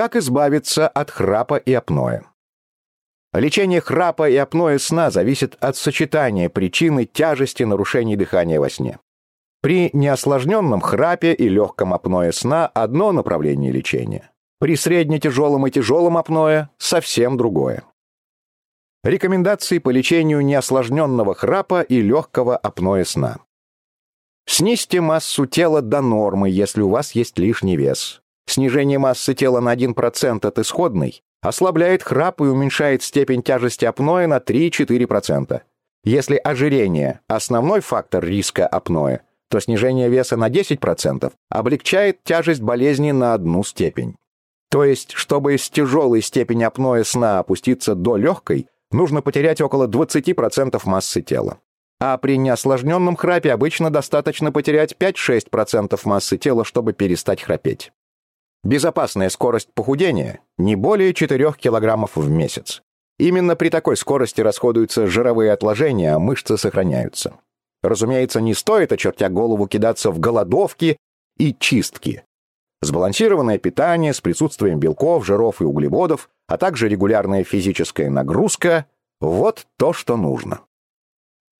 Как избавиться от храпа и апноэ? Лечение храпа и апноэ сна зависит от сочетания причины тяжести нарушений дыхания во сне. При неосложненном храпе и легком апное сна одно направление лечения. При средне-тяжелом и тяжелом апное совсем другое. Рекомендации по лечению неосложненного храпа и легкого апноэ сна. Снизьте массу тела до нормы, если у вас есть лишний вес. Снижение массы тела на 1% от исходной ослабляет храп и уменьшает степень тяжести апноэ на 3-4%. Если ожирение – основной фактор риска апноэ, то снижение веса на 10% облегчает тяжесть болезни на одну степень. То есть, чтобы с тяжелой степени апноэ сна опуститься до легкой, нужно потерять около 20% массы тела. А при неосложненном храпе обычно достаточно потерять 5-6% массы тела, чтобы перестать храпеть. Безопасная скорость похудения – не более 4 кг в месяц. Именно при такой скорости расходуются жировые отложения, а мышцы сохраняются. Разумеется, не стоит, очертя голову, кидаться в голодовки и чистки. Сбалансированное питание с присутствием белков, жиров и углеводов, а также регулярная физическая нагрузка – вот то, что нужно.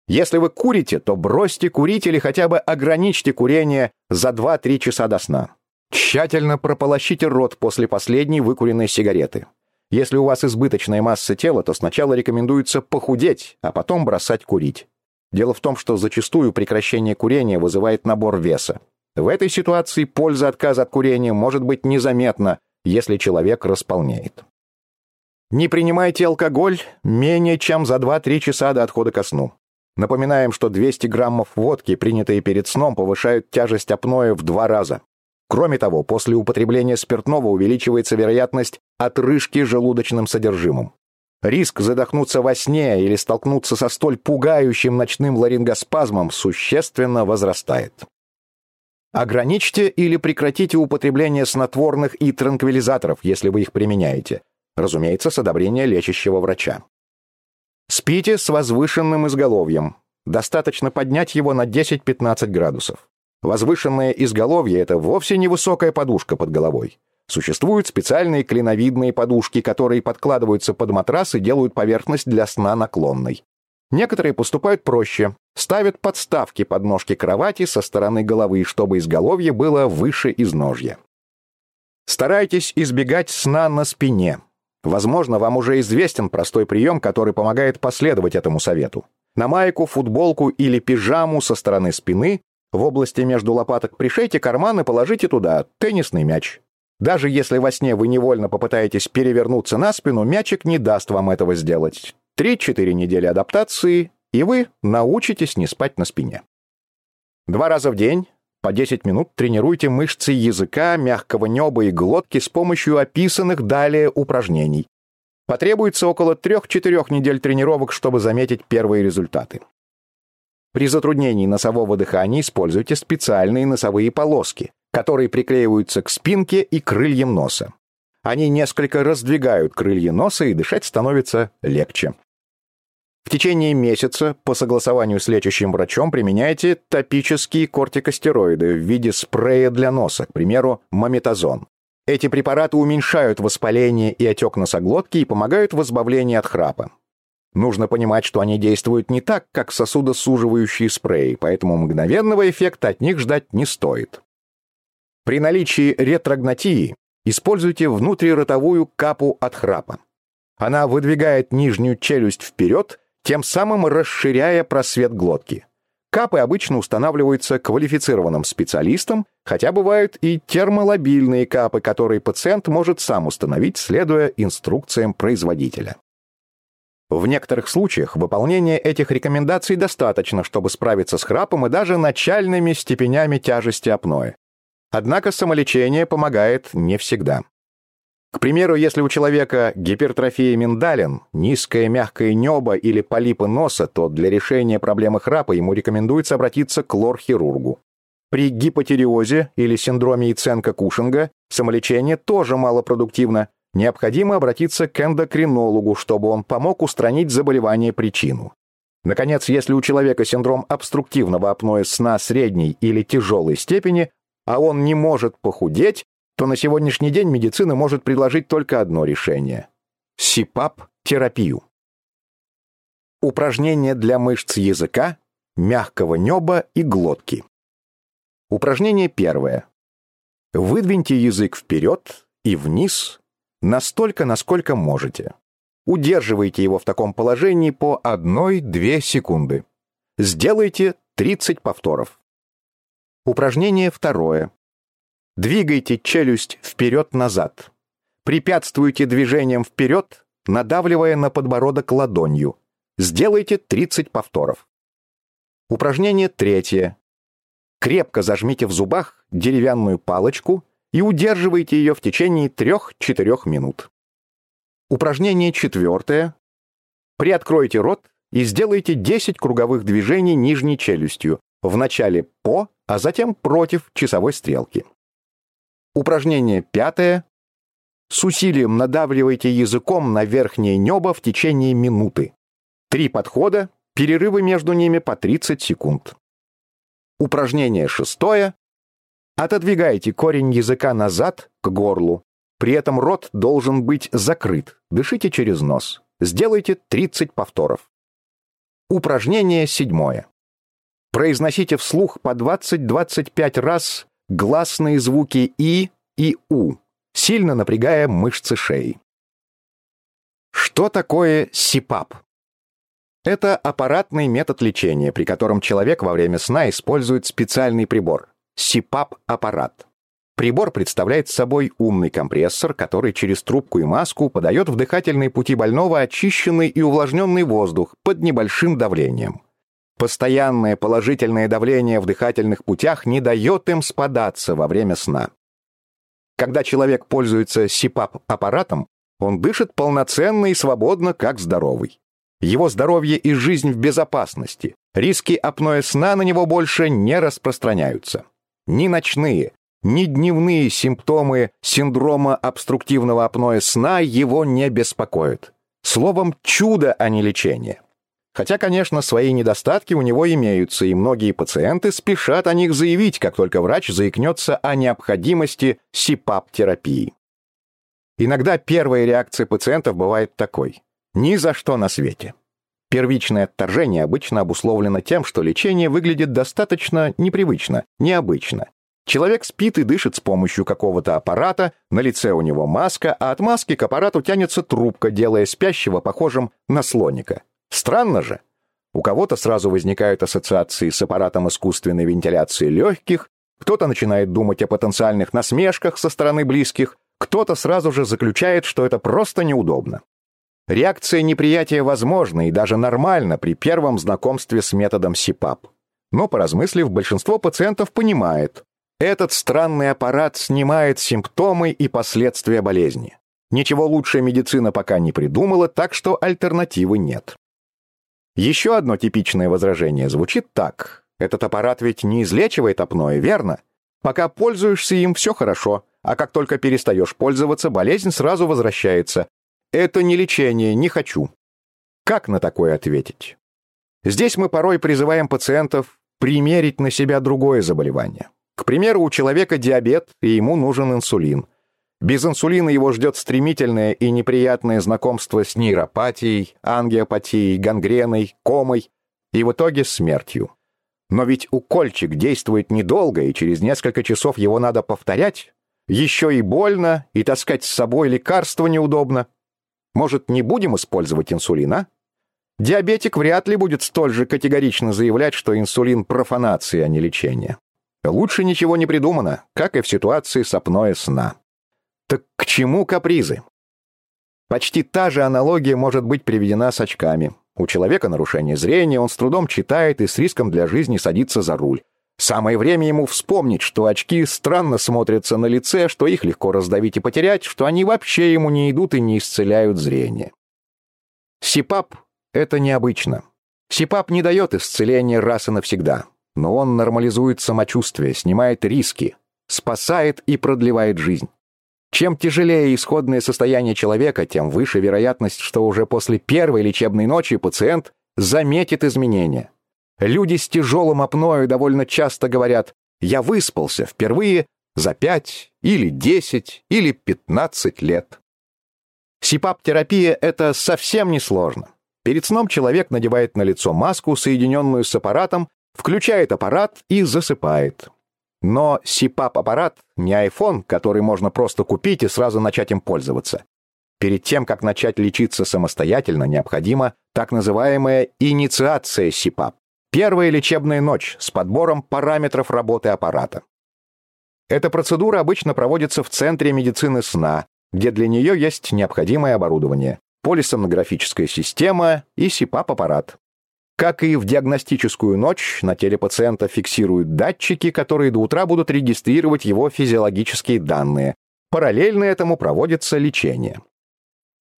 Если вы курите, то бросьте курить или хотя бы ограничьте курение за 2-3 часа до сна. Тщательно прополощите рот после последней выкуренной сигареты. Если у вас избыточная масса тела, то сначала рекомендуется похудеть, а потом бросать курить. Дело в том, что зачастую прекращение курения вызывает набор веса. В этой ситуации польза отказа от курения может быть незаметна, если человек располнеет. Не принимайте алкоголь менее чем за 2-3 часа до отхода ко сну. Напоминаем, что 200 граммов водки, принятые перед сном, повышают тяжесть апноэ в два раза. Кроме того, после употребления спиртного увеличивается вероятность отрыжки желудочным содержимым. Риск задохнуться во сне или столкнуться со столь пугающим ночным ларингоспазмом существенно возрастает. Ограничьте или прекратите употребление снотворных и транквилизаторов, если вы их применяете. Разумеется, с одобрения лечащего врача. Спите с возвышенным изголовьем. Достаточно поднять его на 10-15 градусов. Возвышенное изголовье – это вовсе не высокая подушка под головой. Существуют специальные клиновидные подушки, которые подкладываются под матрас и делают поверхность для сна наклонной. Некоторые поступают проще. Ставят подставки под ножки кровати со стороны головы, чтобы изголовье было выше изножья. Старайтесь избегать сна на спине. Возможно, вам уже известен простой прием, который помогает последовать этому совету. На майку, футболку или пижаму со стороны спины в области между лопаток пришейте карман и положите туда теннисный мяч. Даже если во сне вы невольно попытаетесь перевернуться на спину, мячик не даст вам этого сделать. Три-четыре недели адаптации, и вы научитесь не спать на спине. Два раза в день, по 10 минут, тренируйте мышцы языка, мягкого неба и глотки с помощью описанных далее упражнений. Потребуется около 3-4 недель тренировок, чтобы заметить первые результаты. При затруднении носового дыхания используйте специальные носовые полоски которые приклеиваются к спинке и крыльям носа. Они несколько раздвигают крылья носа, и дышать становится легче. В течение месяца по согласованию с лечащим врачом применяйте топические кортикостероиды в виде спрея для носа, к примеру, мометазон. Эти препараты уменьшают воспаление и отек носоглотки и помогают в избавлении от храпа. Нужно понимать, что они действуют не так, как сосудосуживающие спреи, поэтому мгновенного эффекта от них ждать не стоит. При наличии ретрогнатии используйте внутриротовую капу от храпа. Она выдвигает нижнюю челюсть вперед, тем самым расширяя просвет глотки. Капы обычно устанавливаются квалифицированным специалистом, хотя бывают и термолобильные капы, которые пациент может сам установить, следуя инструкциям производителя. В некоторых случаях выполнение этих рекомендаций достаточно, чтобы справиться с храпом и даже начальными степенями тяжести апноэ. Однако самолечение помогает не всегда. К примеру, если у человека гипертрофия миндалин, низкое мягкое небо или полипы носа, то для решения проблемы храпа ему рекомендуется обратиться к лор-хирургу. При гипотиреозе или синдроме Иценко-Кушинга самолечение тоже малопродуктивно. Необходимо обратиться к эндокринологу, чтобы он помог устранить заболевание причину. Наконец, если у человека синдром обструктивного апноэ сна средней или тяжелой степени, а он не может похудеть, то на сегодняшний день медицина может предложить только одно решение – СИПАП-терапию. Упражнения для мышц языка, мягкого неба и глотки. Упражнение первое. Выдвиньте язык вперед и вниз настолько, насколько можете. Удерживайте его в таком положении по 1-2 секунды. Сделайте 30 повторов. Упражнение второе. Двигайте челюсть вперед-назад. Препятствуйте движением вперед, надавливая на подбородок ладонью. Сделайте 30 повторов. Упражнение третье. Крепко зажмите в зубах деревянную палочку и удерживайте ее в течение 3-4 минут. Упражнение четвертое. Приоткройте рот и сделайте 10 круговых движений нижней челюстью, вначале по, а затем против часовой стрелки. Упражнение пятое. С усилием надавливайте языком на верхнее небо в течение минуты. Три подхода, перерывы между ними по 30 секунд. Упражнение шестое. Отодвигайте корень языка назад к горлу. При этом рот должен быть закрыт. Дышите через нос. Сделайте 30 повторов. Упражнение седьмое. Произносите вслух по 20-25 раз гласные звуки «и» и «у», сильно напрягая мышцы шеи. Что такое СИПАП? Это аппаратный метод лечения, при котором человек во время сна использует специальный прибор – СИПАП-аппарат. Прибор представляет собой умный компрессор, который через трубку и маску подает в дыхательные пути больного очищенный и увлажненный воздух под небольшим давлением. Постоянное положительное давление в дыхательных путях не дает им спадаться во время сна. Когда человек пользуется СИПАП-аппаратом, он дышит полноценно и свободно, как здоровый. Его здоровье и жизнь в безопасности. Риски апноэ сна на него больше не распространяются. Ни ночные, ни дневные симптомы синдрома обструктивного апноэ сна его не беспокоят. Словом, чудо, а не лечение. Хотя, конечно, свои недостатки у него имеются, и многие пациенты спешат о них заявить, как только врач заикнется о необходимости СИПАП-терапии. Иногда первая реакция пациентов бывает такой. Ни за что на свете. Первичное отторжение обычно обусловлено тем, что лечение выглядит достаточно непривычно, необычно. Человек спит и дышит с помощью какого-то аппарата, на лице у него маска, а от маски к аппарату тянется трубка, делая спящего похожим на слоника. Странно же. У кого-то сразу возникают ассоциации с аппаратом искусственной вентиляции легких, кто-то начинает думать о потенциальных насмешках со стороны близких, кто-то сразу же заключает, что это просто неудобно. Реакция неприятия возможна и даже нормальна при первом знакомстве с методом СИПАП. Но, поразмыслив, большинство пациентов понимает, этот странный аппарат снимает симптомы и последствия болезни. Ничего лучше медицина пока не придумала, так что альтернативы нет. Еще одно типичное возражение звучит так. Этот аппарат ведь не излечивает апноэ, верно? Пока пользуешься им, все хорошо, а как только перестаешь пользоваться, болезнь сразу возвращается, это не лечение, не хочу. Как на такое ответить? Здесь мы порой призываем пациентов примерить на себя другое заболевание. К примеру, у человека диабет, и ему нужен инсулин. Без инсулина его ждет стремительное и неприятное знакомство с нейропатией, ангиопатией, гангреной, комой и в итоге смертью. Но ведь укольчик действует недолго, и через несколько часов его надо повторять. Еще и больно, и таскать с собой лекарства неудобно. Может, не будем использовать инсулин, а? Диабетик вряд ли будет столь же категорично заявлять, что инсулин – профанация, а не лечение. Лучше ничего не придумано, как и в ситуации с сна. Так к чему капризы? Почти та же аналогия может быть приведена с очками. У человека нарушение зрения, он с трудом читает и с риском для жизни садится за руль. Самое время ему вспомнить, что очки странно смотрятся на лице, что их легко раздавить и потерять, что они вообще ему не идут и не исцеляют зрение. СИПАП — это необычно. СИПАП не дает исцеления раз и навсегда, но он нормализует самочувствие, снимает риски, спасает и продлевает жизнь. Чем тяжелее исходное состояние человека, тем выше вероятность, что уже после первой лечебной ночи пациент заметит изменения. Люди с тяжелым апноэ довольно часто говорят «я выспался, впервые за 5 или 10 или 15 лет. СИПАП-терапия – это совсем не сложно. Перед сном человек надевает на лицо маску, соединенную с аппаратом, включает аппарат и засыпает. Но СИПАП-аппарат не iPhone, который можно просто купить и сразу начать им пользоваться. Перед тем, как начать лечиться самостоятельно, необходима так называемая инициация СИПАП. Первая лечебная ночь с подбором параметров работы аппарата. Эта процедура обычно проводится в Центре медицины сна, где для нее есть необходимое оборудование – полисомнографическая система и СИПАП-аппарат. Как и в диагностическую ночь, на теле пациента фиксируют датчики, которые до утра будут регистрировать его физиологические данные. Параллельно этому проводится лечение.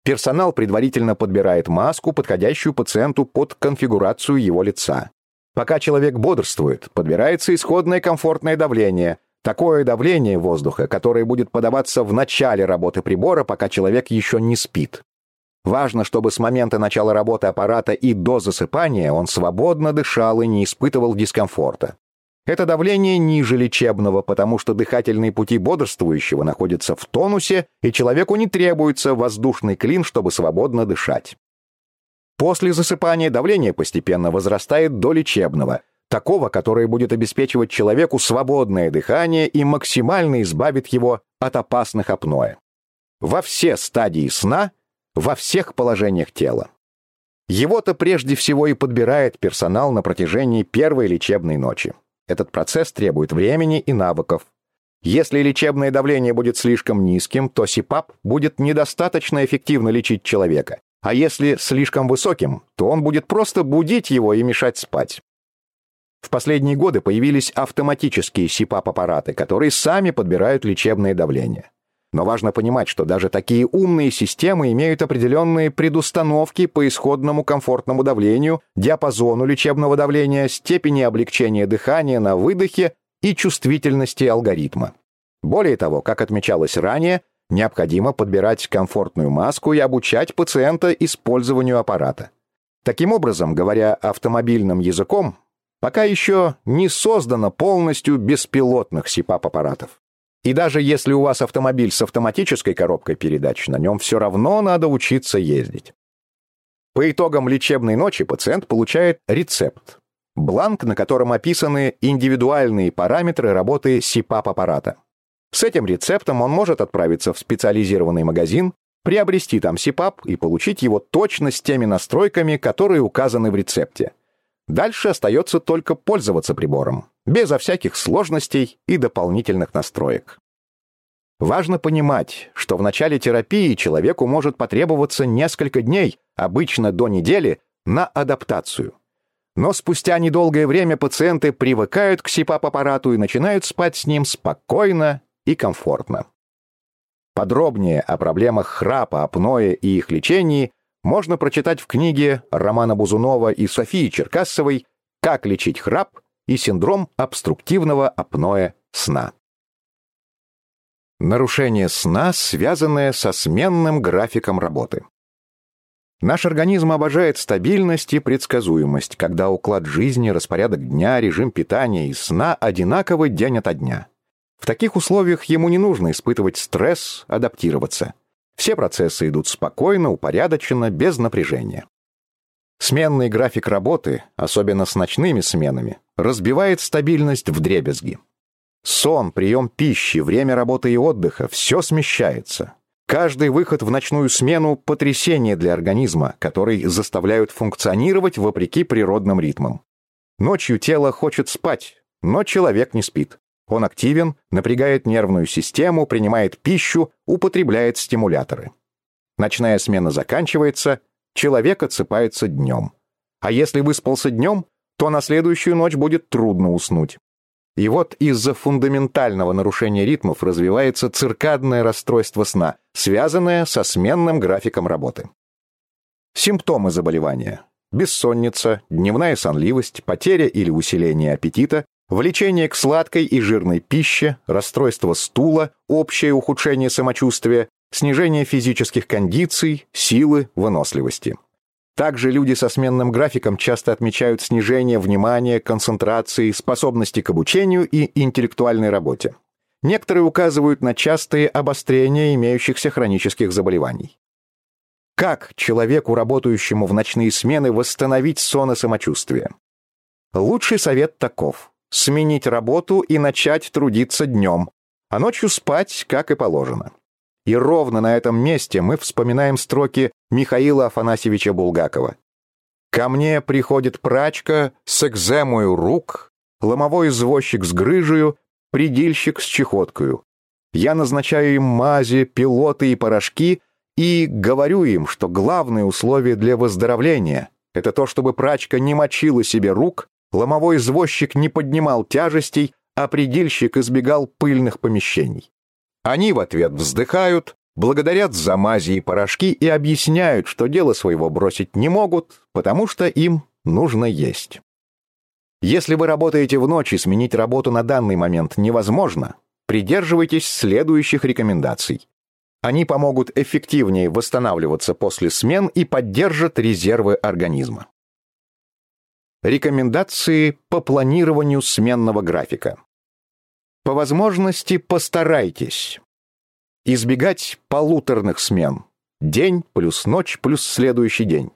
Персонал предварительно подбирает маску, подходящую пациенту под конфигурацию его лица. Пока человек бодрствует, подбирается исходное комфортное давление, такое давление воздуха, которое будет подаваться в начале работы прибора, пока человек еще не спит. Важно, чтобы с момента начала работы аппарата и до засыпания он свободно дышал и не испытывал дискомфорта. Это давление ниже лечебного, потому что дыхательные пути бодрствующего находятся в тонусе, и человеку не требуется воздушный клин, чтобы свободно дышать. После засыпания давление постепенно возрастает до лечебного, такого, которое будет обеспечивать человеку свободное дыхание и максимально избавит его от опасных апноэ. Во все стадии сна – во всех положениях тела. Его-то прежде всего и подбирает персонал на протяжении первой лечебной ночи. Этот процесс требует времени и навыков. Если лечебное давление будет слишком низким, то СИПАП будет недостаточно эффективно лечить человека, а если слишком высоким, то он будет просто будить его и мешать спать. В последние годы появились автоматические СИПАП-аппараты, которые сами подбирают лечебное давление. Но важно понимать, что даже такие умные системы имеют определенные предустановки по исходному комфортному давлению, диапазону лечебного давления, степени облегчения дыхания на выдохе и чувствительности алгоритма. Более того, как отмечалось ранее, необходимо подбирать комфортную маску и обучать пациента использованию аппарата. Таким образом, говоря автомобильным языком, пока еще не создано полностью беспилотных СИПАП-аппаратов. И даже если у вас автомобиль с автоматической коробкой передач, на нем все равно надо учиться ездить. По итогам лечебной ночи пациент получает рецепт. Бланк, на котором описаны индивидуальные параметры работы СИПАП-аппарата. С этим рецептом он может отправиться в специализированный магазин, приобрести там СИПАП и получить его точно с теми настройками, которые указаны в рецепте. Дальше остается только пользоваться прибором безо всяких сложностей и дополнительных настроек. Важно понимать, что в начале терапии человеку может потребоваться несколько дней, обычно до недели, на адаптацию. Но спустя недолгое время пациенты привыкают к СИПАП-аппарату и начинают спать с ним спокойно и комфортно. Подробнее о проблемах храпа, апноэ и их лечении можно прочитать в книге Романа Бузунова и Софии Черкасовой «Как лечить храп и синдром обструктивного апноэ сна. Нарушение сна, связанное со сменным графиком работы. Наш организм обожает стабильность и предсказуемость, когда уклад жизни, распорядок дня, режим питания и сна одинаковы день ото дня. В таких условиях ему не нужно испытывать стресс, адаптироваться. Все процессы идут спокойно, упорядоченно, без напряжения. Сменный график работы, особенно с ночными сменами, разбивает стабильность в дребезги. Сон, прием пищи, время работы и отдыха – все смещается. Каждый выход в ночную смену – потрясение для организма, который заставляют функционировать вопреки природным ритмам. Ночью тело хочет спать, но человек не спит. Он активен, напрягает нервную систему, принимает пищу, употребляет стимуляторы. Ночная смена заканчивается – человек отсыпается днем. А если выспался днем, то на следующую ночь будет трудно уснуть. И вот из-за фундаментального нарушения ритмов развивается циркадное расстройство сна, связанное со сменным графиком работы. Симптомы заболевания. Бессонница, дневная сонливость, потеря или усиление аппетита, влечение к сладкой и жирной пище, расстройство стула, общее ухудшение самочувствия, снижение физических кондиций, силы, выносливости. Также люди со сменным графиком часто отмечают снижение внимания, концентрации, способности к обучению и интеллектуальной работе. Некоторые указывают на частые обострения имеющихся хронических заболеваний. Как человеку, работающему в ночные смены, восстановить сон и самочувствие? Лучший совет таков – сменить работу и начать трудиться днем, а ночью спать, как и положено. И ровно на этом месте мы вспоминаем строки Михаила Афанасьевича Булгакова. «Ко мне приходит прачка с экземою рук, ломовой извозчик с грыжею, придильщик с чехоткою. Я назначаю им мази, пилоты и порошки и говорю им, что главное условие для выздоровления — это то, чтобы прачка не мочила себе рук, ломовой извозчик не поднимал тяжестей, а придильщик избегал пыльных помещений. Они в ответ вздыхают, благодарят за мази и порошки и объясняют, что дело своего бросить не могут, потому что им нужно есть. Если вы работаете в ночь и сменить работу на данный момент невозможно, придерживайтесь следующих рекомендаций. Они помогут эффективнее восстанавливаться после смен и поддержат резервы организма. Рекомендации по планированию сменного графика. По возможности постарайтесь избегать полуторных смен. День плюс ночь плюс следующий день.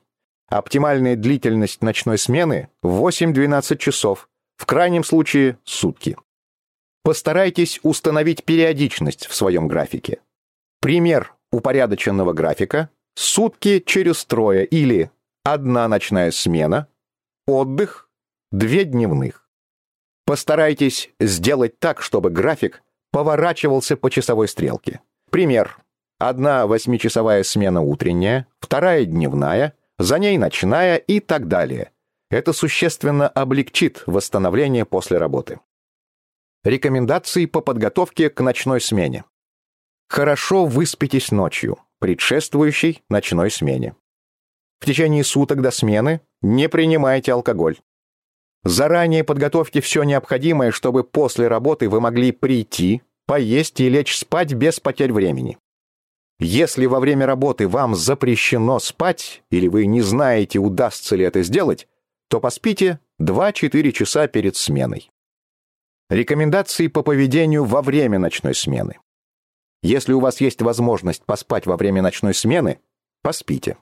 Оптимальная длительность ночной смены – 8-12 часов, в крайнем случае – сутки. Постарайтесь установить периодичность в своем графике. Пример упорядоченного графика – сутки через трое или одна ночная смена, отдых, две дневных. Постарайтесь сделать так, чтобы график поворачивался по часовой стрелке. Пример. Одна восьмичасовая смена утренняя, вторая дневная, за ней ночная и так далее. Это существенно облегчит восстановление после работы. Рекомендации по подготовке к ночной смене. Хорошо выспитесь ночью, предшествующей ночной смене. В течение суток до смены не принимайте алкоголь. Заранее подготовьте все необходимое, чтобы после работы вы могли прийти, поесть и лечь спать без потерь времени. Если во время работы вам запрещено спать, или вы не знаете, удастся ли это сделать, то поспите 2-4 часа перед сменой. Рекомендации по поведению во время ночной смены. Если у вас есть возможность поспать во время ночной смены, поспите.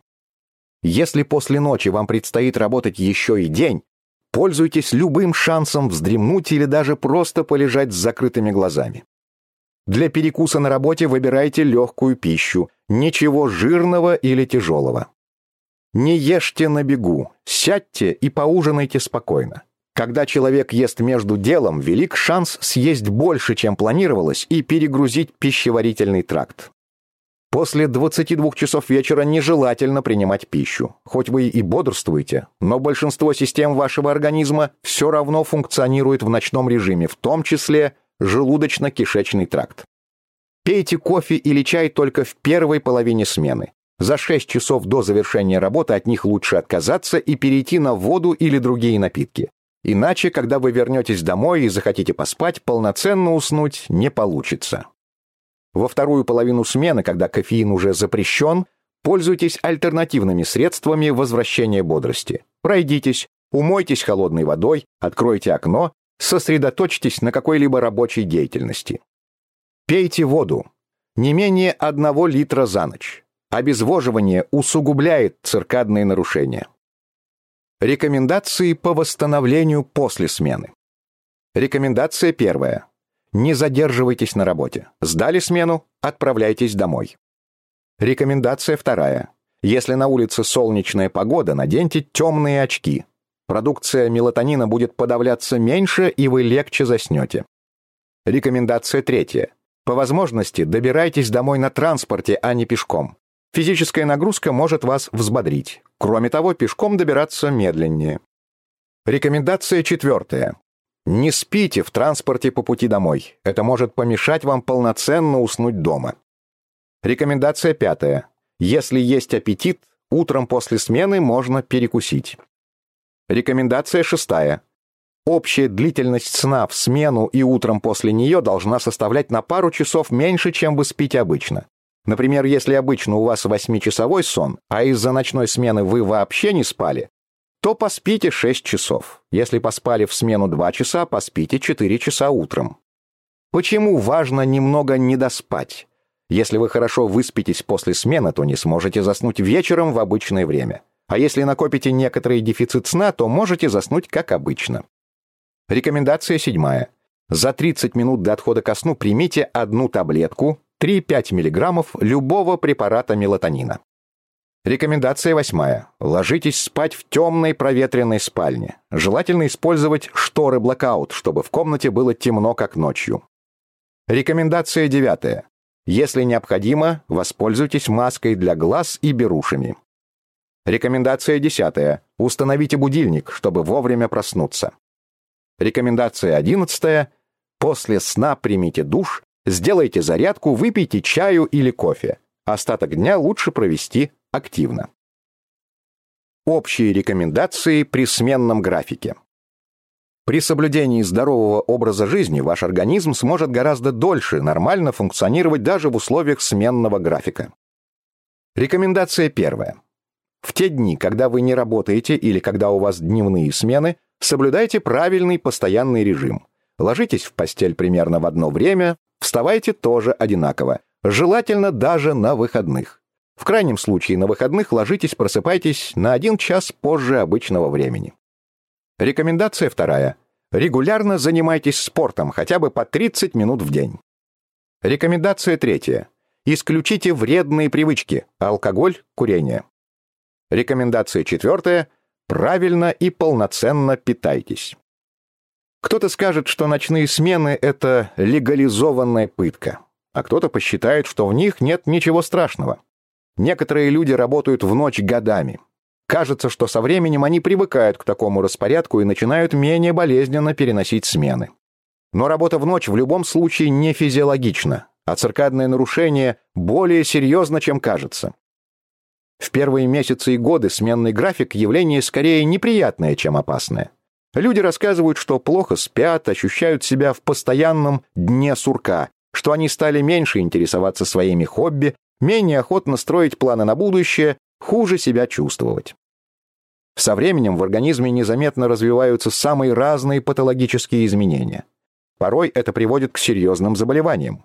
Если после ночи вам предстоит работать еще и день, Пользуйтесь любым шансом вздремнуть или даже просто полежать с закрытыми глазами. Для перекуса на работе выбирайте легкую пищу, ничего жирного или тяжелого. Не ешьте на бегу, сядьте и поужинайте спокойно. Когда человек ест между делом, велик шанс съесть больше, чем планировалось, и перегрузить пищеварительный тракт. После 22 часов вечера нежелательно принимать пищу. Хоть вы и бодрствуете, но большинство систем вашего организма все равно функционирует в ночном режиме, в том числе желудочно-кишечный тракт. Пейте кофе или чай только в первой половине смены. За 6 часов до завершения работы от них лучше отказаться и перейти на воду или другие напитки. Иначе, когда вы вернетесь домой и захотите поспать, полноценно уснуть не получится. Во вторую половину смены, когда кофеин уже запрещен, пользуйтесь альтернативными средствами возвращения бодрости. Пройдитесь, умойтесь холодной водой, откройте окно, сосредоточьтесь на какой-либо рабочей деятельности. Пейте воду. Не менее одного литра за ночь. Обезвоживание усугубляет циркадные нарушения. Рекомендации по восстановлению после смены. Рекомендация первая. Не задерживайтесь на работе. Сдали смену, отправляйтесь домой. Рекомендация вторая. Если на улице солнечная погода, наденьте темные очки. Продукция мелатонина будет подавляться меньше, и вы легче заснете. Рекомендация третья. По возможности добирайтесь домой на транспорте, а не пешком. Физическая нагрузка может вас взбодрить. Кроме того, пешком добираться медленнее. Рекомендация четвертая. Не спите в транспорте по пути домой. Это может помешать вам полноценно уснуть дома. Рекомендация пятая. Если есть аппетит, утром после смены можно перекусить. Рекомендация шестая. Общая длительность сна в смену и утром после нее должна составлять на пару часов меньше, чем вы спите обычно. Например, если обычно у вас восьмичасовой сон, а из-за ночной смены вы вообще не спали, то поспите 6 часов. Если поспали в смену 2 часа, поспите 4 часа утром. Почему важно немного недоспать? Если вы хорошо выспитесь после смены, то не сможете заснуть вечером в обычное время. А если накопите некоторый дефицит сна, то можете заснуть как обычно. Рекомендация седьмая. За 30 минут до отхода ко сну примите одну таблетку 3-5 мг любого препарата мелатонина. Рекомендация восьмая. Ложитесь спать в темной проветренной спальне. Желательно использовать шторы-блокаут, чтобы в комнате было темно, как ночью. Рекомендация девятая. Если необходимо, воспользуйтесь маской для глаз и берушами. Рекомендация десятая. Установите будильник, чтобы вовремя проснуться. Рекомендация одиннадцатая. После сна примите душ, сделайте зарядку, выпейте чаю или кофе. Остаток дня лучше провести активно. Общие рекомендации при сменном графике. При соблюдении здорового образа жизни ваш организм сможет гораздо дольше нормально функционировать даже в условиях сменного графика. Рекомендация первая. В те дни, когда вы не работаете или когда у вас дневные смены, соблюдайте правильный постоянный режим. Ложитесь в постель примерно в одно время, вставайте тоже одинаково, желательно даже на выходных. В крайнем случае на выходных ложитесь, просыпайтесь на один час позже обычного времени. Рекомендация вторая. Регулярно занимайтесь спортом, хотя бы по 30 минут в день. Рекомендация третья. Исключите вредные привычки – алкоголь, курение. Рекомендация четвертая. Правильно и полноценно питайтесь. Кто-то скажет, что ночные смены – это легализованная пытка, а кто-то посчитает, что в них нет ничего страшного. Некоторые люди работают в ночь годами. Кажется, что со временем они привыкают к такому распорядку и начинают менее болезненно переносить смены. Но работа в ночь в любом случае не физиологична, а циркадное нарушение более серьезно, чем кажется. В первые месяцы и годы сменный график – явление скорее неприятное, чем опасное. Люди рассказывают, что плохо спят, ощущают себя в постоянном дне сурка, что они стали меньше интересоваться своими хобби, менее охотно строить планы на будущее, хуже себя чувствовать. Со временем в организме незаметно развиваются самые разные патологические изменения. Порой это приводит к серьезным заболеваниям.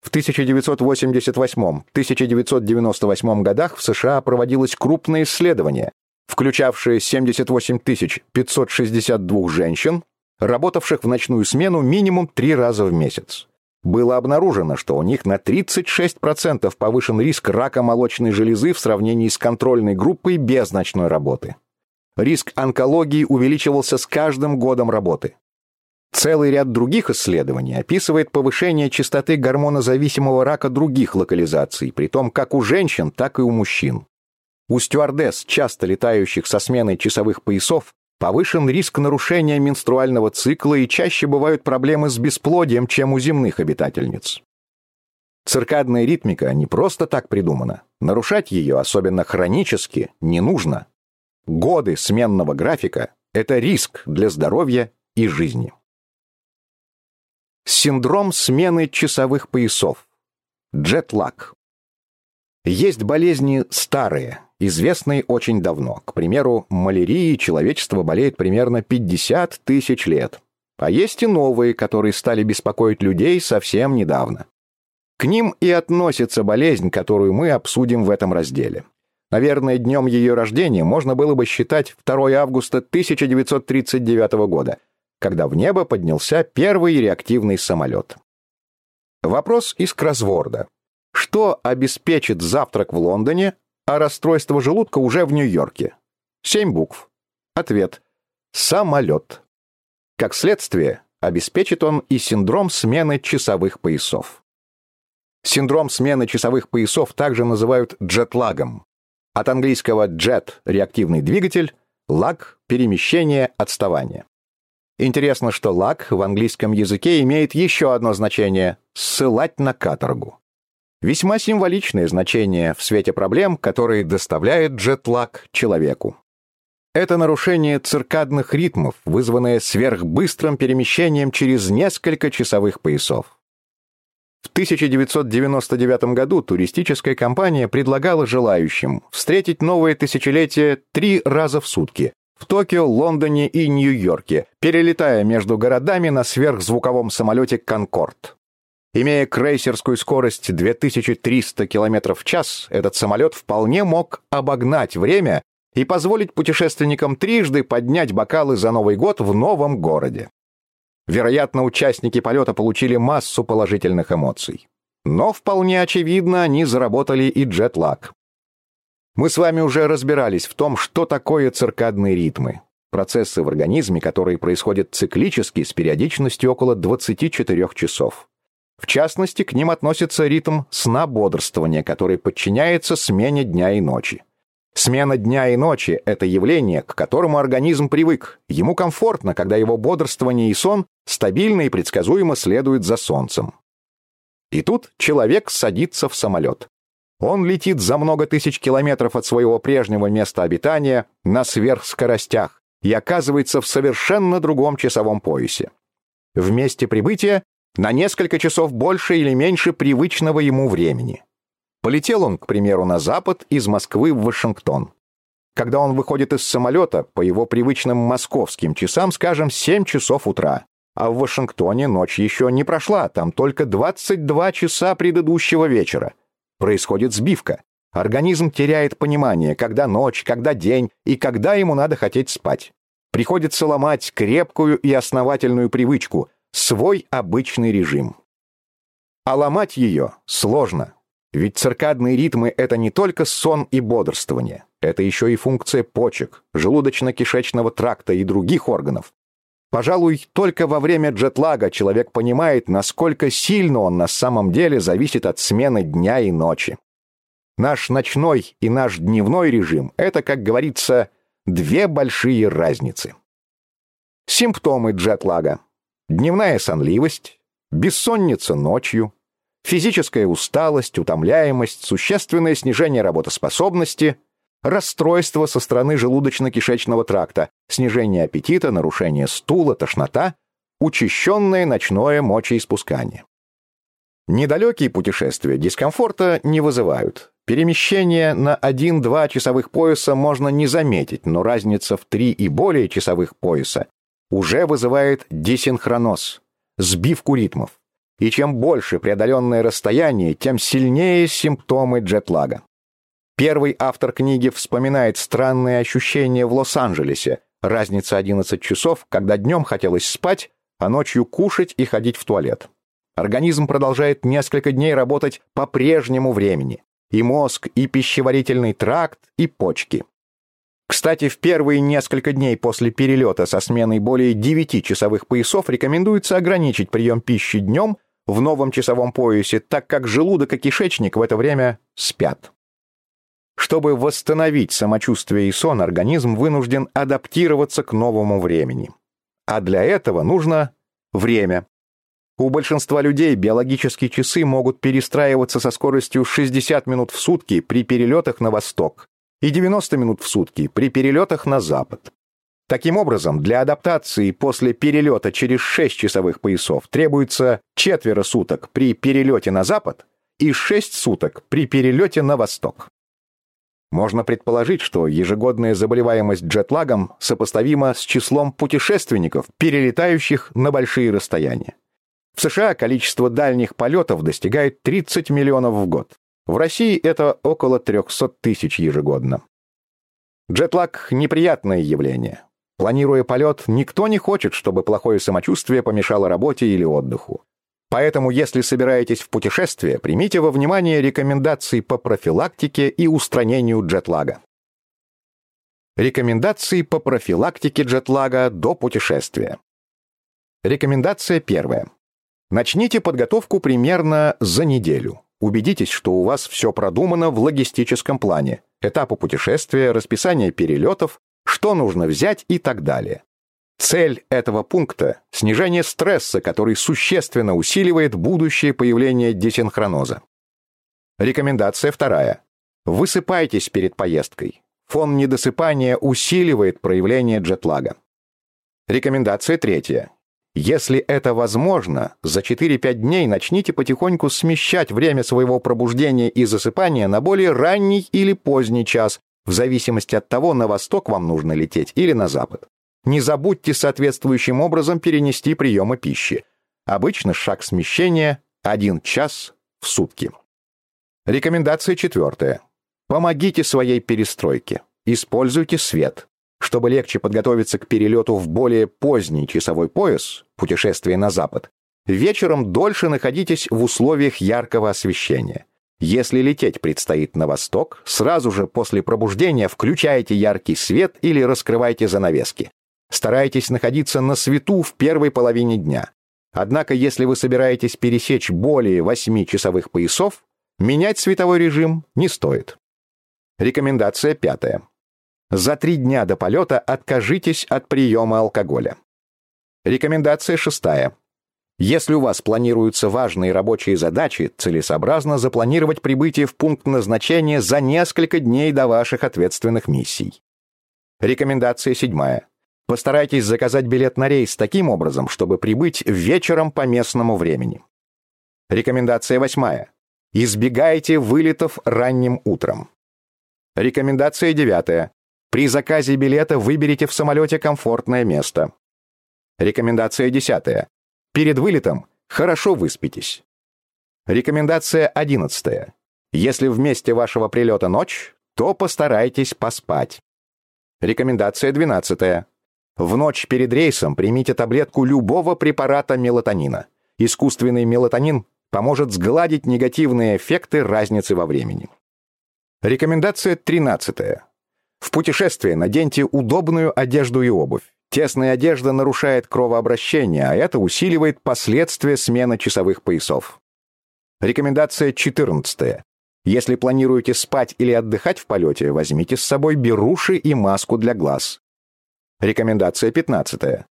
В 1988-1998 годах в США проводилось крупное исследование, включавшее 78 562 женщин, работавших в ночную смену минимум три раза в месяц было обнаружено, что у них на 36% повышен риск рака молочной железы в сравнении с контрольной группой без ночной работы. Риск онкологии увеличивался с каждым годом работы. Целый ряд других исследований описывает повышение частоты гормонозависимого рака других локализаций, при том как у женщин, так и у мужчин. У стюардесс, часто летающих со сменой часовых поясов, Повышен риск нарушения менструального цикла и чаще бывают проблемы с бесплодием, чем у земных обитательниц. Циркадная ритмика не просто так придумана. Нарушать ее, особенно хронически, не нужно. Годы сменного графика – это риск для здоровья и жизни. Синдром смены часовых поясов. Джетлаг. Есть болезни старые, известные очень давно. К примеру, малярией человечество болеет примерно 50 тысяч лет. А есть и новые, которые стали беспокоить людей совсем недавно. К ним и относится болезнь, которую мы обсудим в этом разделе. Наверное, днем ее рождения можно было бы считать 2 августа 1939 года, когда в небо поднялся первый реактивный самолет. Вопрос из кроссворда. Что обеспечит завтрак в Лондоне, а расстройство желудка уже в Нью-Йорке? Семь букв. Ответ. Самолет. Как следствие, обеспечит он и синдром смены часовых поясов. Синдром смены часовых поясов также называют джетлагом. От английского jet – реактивный двигатель, lag – перемещение, отставание. Интересно, что lag в английском языке имеет еще одно значение – ссылать на каторгу. Весьма символичное значение в свете проблем, которые доставляет джетлаг человеку. Это нарушение циркадных ритмов, вызванное сверхбыстрым перемещением через несколько часовых поясов. В 1999 году туристическая компания предлагала желающим встретить новое тысячелетие три раза в сутки, в Токио, Лондоне и Нью-Йорке, перелетая между городами на сверхзвуковом самолете «Конкорд». Имея крейсерскую скорость 2300 км в час, этот самолет вполне мог обогнать время и позволить путешественникам трижды поднять бокалы за Новый год в новом городе. Вероятно, участники полета получили массу положительных эмоций. Но вполне очевидно, они заработали и джетлаг. Мы с вами уже разбирались в том, что такое циркадные ритмы. Процессы в организме, которые происходят циклически с периодичностью около 24 часов. В частности, к ним относится ритм сна-бодрствования, который подчиняется смене дня и ночи. Смена дня и ночи – это явление, к которому организм привык. Ему комфортно, когда его бодрствование и сон стабильно и предсказуемо следуют за солнцем. И тут человек садится в самолет. Он летит за много тысяч километров от своего прежнего места обитания на сверхскоростях и оказывается в совершенно другом часовом поясе. В месте прибытия на несколько часов больше или меньше привычного ему времени. Полетел он, к примеру, на запад из Москвы в Вашингтон. Когда он выходит из самолета, по его привычным московским часам, скажем, 7 часов утра. А в Вашингтоне ночь еще не прошла, там только 22 часа предыдущего вечера. Происходит сбивка. Организм теряет понимание, когда ночь, когда день и когда ему надо хотеть спать. Приходится ломать крепкую и основательную привычку, свой обычный режим. А ломать ее сложно. Ведь циркадные ритмы — это не только сон и бодрствование. Это еще и функция почек, желудочно-кишечного тракта и других органов. Пожалуй, только во время джетлага человек понимает, насколько сильно он на самом деле зависит от смены дня и ночи. Наш ночной и наш дневной режим — это, как говорится, две большие разницы. Симптомы джетлага. Дневная сонливость, бессонница ночью, физическая усталость, утомляемость, существенное снижение работоспособности, расстройство со стороны желудочно-кишечного тракта, снижение аппетита, нарушение стула, тошнота, учащенное ночное мочеиспускание. Недалекие путешествия дискомфорта не вызывают. Перемещение на 1-2 часовых пояса можно не заметить, но разница в 3 и более часовых пояса уже вызывает десинхроноз, сбивку ритмов и чем больше преодоленное расстояние, тем сильнее симптомы джетлага. Первый автор книги вспоминает странные ощущения в Лос-Анджелесе, разница 11 часов, когда днем хотелось спать, а ночью кушать и ходить в туалет. Организм продолжает несколько дней работать по прежнему времени. И мозг, и пищеварительный тракт, и почки. Кстати, в первые несколько дней после перелета со сменой более 9 часовых поясов рекомендуется ограничить прием пищи днем в новом часовом поясе, так как желудок и кишечник в это время спят. Чтобы восстановить самочувствие и сон, организм вынужден адаптироваться к новому времени. А для этого нужно время. У большинства людей биологические часы могут перестраиваться со скоростью 60 минут в сутки при перелетах на восток и 90 минут в сутки при перелетах на запад. Таким образом, для адаптации после перелета через 6 часовых поясов требуется четверо суток при перелете на запад и 6 суток при перелете на восток. Можно предположить, что ежегодная заболеваемость джетлагом сопоставима с числом путешественников, перелетающих на большие расстояния. В США количество дальних полетов достигает 30 миллионов в год. В России это около 300 тысяч ежегодно. Джетлаг – неприятное явление. Планируя полет, никто не хочет, чтобы плохое самочувствие помешало работе или отдыху. Поэтому, если собираетесь в путешествие, примите во внимание рекомендации по профилактике и устранению джетлага. Рекомендации по профилактике джетлага до путешествия. Рекомендация первая. Начните подготовку примерно за неделю. Убедитесь, что у вас все продумано в логистическом плане. Этапы путешествия, расписание перелетов, что нужно взять и так далее. Цель этого пункта – снижение стресса, который существенно усиливает будущее появление десинхроноза. Рекомендация вторая. Высыпайтесь перед поездкой. Фон недосыпания усиливает проявление джетлага. Рекомендация третья. Если это возможно, за 4-5 дней начните потихоньку смещать время своего пробуждения и засыпания на более ранний или поздний час, в зависимости от того, на восток вам нужно лететь или на запад. Не забудьте соответствующим образом перенести приемы пищи. Обычно шаг смещения – 1 час в сутки. Рекомендация четвертая. Помогите своей перестройке. Используйте свет. Чтобы легче подготовиться к перелету в более поздний часовой пояс, путешествие на запад, вечером дольше находитесь в условиях яркого освещения. Если лететь предстоит на восток, сразу же после пробуждения включайте яркий свет или раскрывайте занавески. Старайтесь находиться на свету в первой половине дня. Однако, если вы собираетесь пересечь более 8 часовых поясов, менять световой режим не стоит. Рекомендация пятая. За три дня до полета откажитесь от приема алкоголя. Рекомендация шестая. Если у вас планируются важные рабочие задачи, целесообразно запланировать прибытие в пункт назначения за несколько дней до ваших ответственных миссий. Рекомендация седьмая. Постарайтесь заказать билет на рейс таким образом, чтобы прибыть вечером по местному времени. Рекомендация восьмая. Избегайте вылетов ранним утром. Рекомендация девятая. При заказе билета выберите в самолете комфортное место. Рекомендация десятая. Перед вылетом хорошо выспитесь. Рекомендация одиннадцатая. Если в месте вашего прилета ночь, то постарайтесь поспать. Рекомендация двенадцатая. В ночь перед рейсом примите таблетку любого препарата мелатонина. Искусственный мелатонин поможет сгладить негативные эффекты разницы во времени. Рекомендация тринадцатая. В путешествии наденьте удобную одежду и обувь. Тесная одежда нарушает кровообращение, а это усиливает последствия смены часовых поясов. Рекомендация 14. Если планируете спать или отдыхать в полете, возьмите с собой беруши и маску для глаз. Рекомендация 15.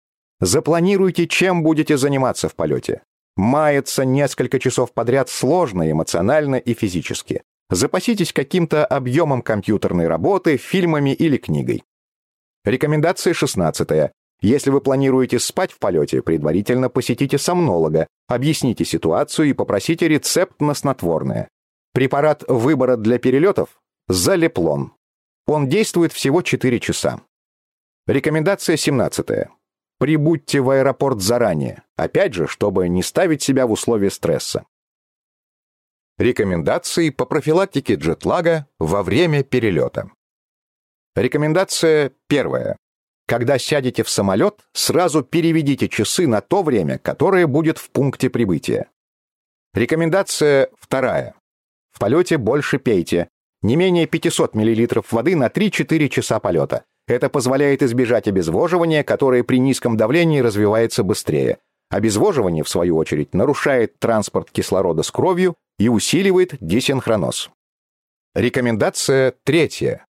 Запланируйте, чем будете заниматься в полете. Маяться несколько часов подряд сложно эмоционально и физически. Запаситесь каким-то объемом компьютерной работы, фильмами или книгой. Рекомендация 16. Если вы планируете спать в полете, предварительно посетите сомнолога, объясните ситуацию и попросите рецепт на снотворное. Препарат выбора для перелетов – залеплон. Он действует всего 4 часа. Рекомендация 17. Прибудьте в аэропорт заранее, опять же, чтобы не ставить себя в условия стресса. Рекомендации по профилактике джетлага во время перелета. Рекомендация первая. Когда сядете в самолет, сразу переведите часы на то время, которое будет в пункте прибытия. Рекомендация вторая. В полете больше пейте. Не менее 500 мл воды на 3-4 часа полета. Это позволяет избежать обезвоживания, которое при низком давлении развивается быстрее. Обезвоживание, в свою очередь, нарушает транспорт кислорода с кровью и усиливает десинхроноз. Рекомендация третья.